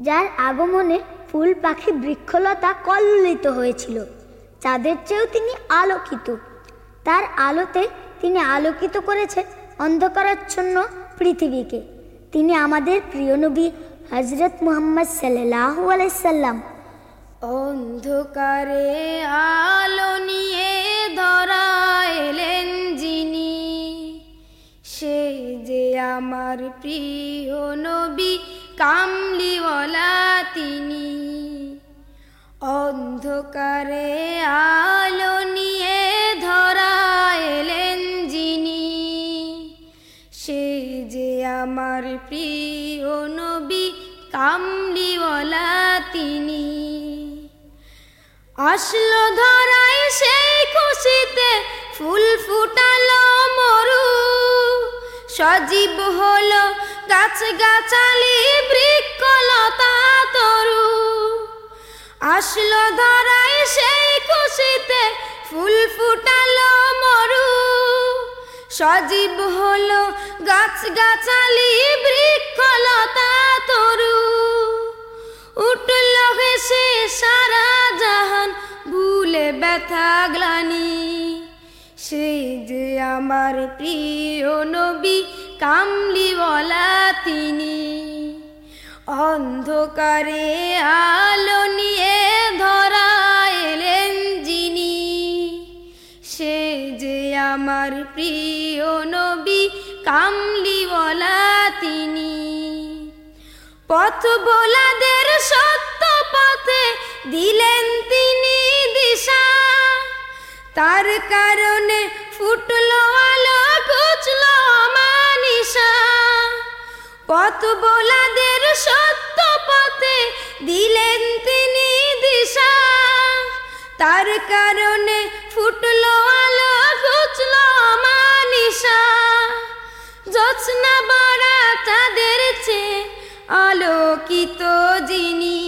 যার আগমনে ফুল পাখি বৃক্ষলতা কল্লিত হয়েছিল। চাঁদের চেয়েও তিনি আলোকিত। তার আলোতে তিনি আলোকিত করেছেন অন্ধকারাচ্ছন্ন পৃথিবীকে। তিনি আমাদের প্রিয় নবী হজরত মুহাম্মদ সাল্লাহ আলাইসাল্লাম অন্ধকারে আলো নিয়ে ধরা এলেন যিনি। সে যে আমার প্রিয় নবী কামলিওয়ালা তিনি। অন্ধকারে আলো নিয়ে ধরা এলেন যিনি। সে যে আমার প্রিয় নবী, কামলিওয়ালা তিনি। আসলো ধরাই সেই খুশিতে, ফুল ফুটালো মরু। সজীব হলো গাছ গাছালি বৃক্ষলতা। তরু। আসলো ধরাই সেই খুশিতে ফুল ফুটালো মরু। সজীব হলো গাছ গাছালি বৃক্ষলতা তরু। উঠল হেসে, সারা জাহান ভুলে ব্যথা গ্লানি। সেই যে আমার প্রিয় নবী, কামলিওয়ালা তিনি। অন্ধকারে আলো নিয়ে ধরা এলেন যিনি। সে যে আমার প্রিয় নবী, কামলিওয়ালা তিনি। পথ বোলাদের সত্য পথে দিলেন তিনি দিশা। তার কারণে ফুটলো আলো ঘুচলো পথ বোলাদের সত্য পথে দিলেন তিনি দিশা। তার কারণে ফুটলো আলো, ঘুচলো মানিসা জোৎস্না বড়া তাদের চেয়ে আলোকিত যিনি।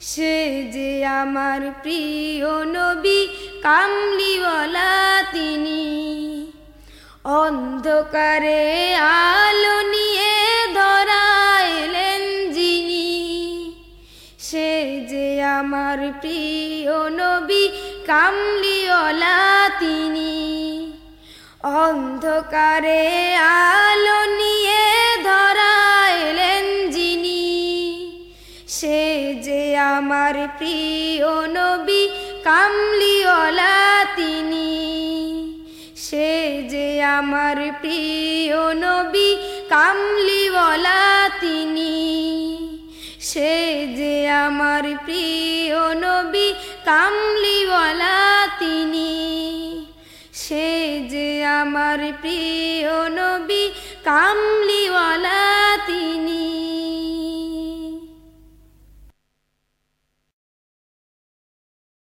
সে যে আমার প্রিয় নবী, কামলিওয়ালা তিনি। অন্ধকারে আলো আমার প্রিয় নবী, কামলিওয়ালা তিনি। অন্ধকারে আলো নিয়ে ধরা এলেন যিনি। সে যে আমার প্রিয় নবী, কামলিওয়ালা তিনি। সে যে আমার প্রিয় নবী, কামলিওয়ালা তিনি। সে যে আমার প্রিয় নবী কামলিওয়ালা তিনি। সে যে আমার প্রিয় নবী কামলিওয়ালা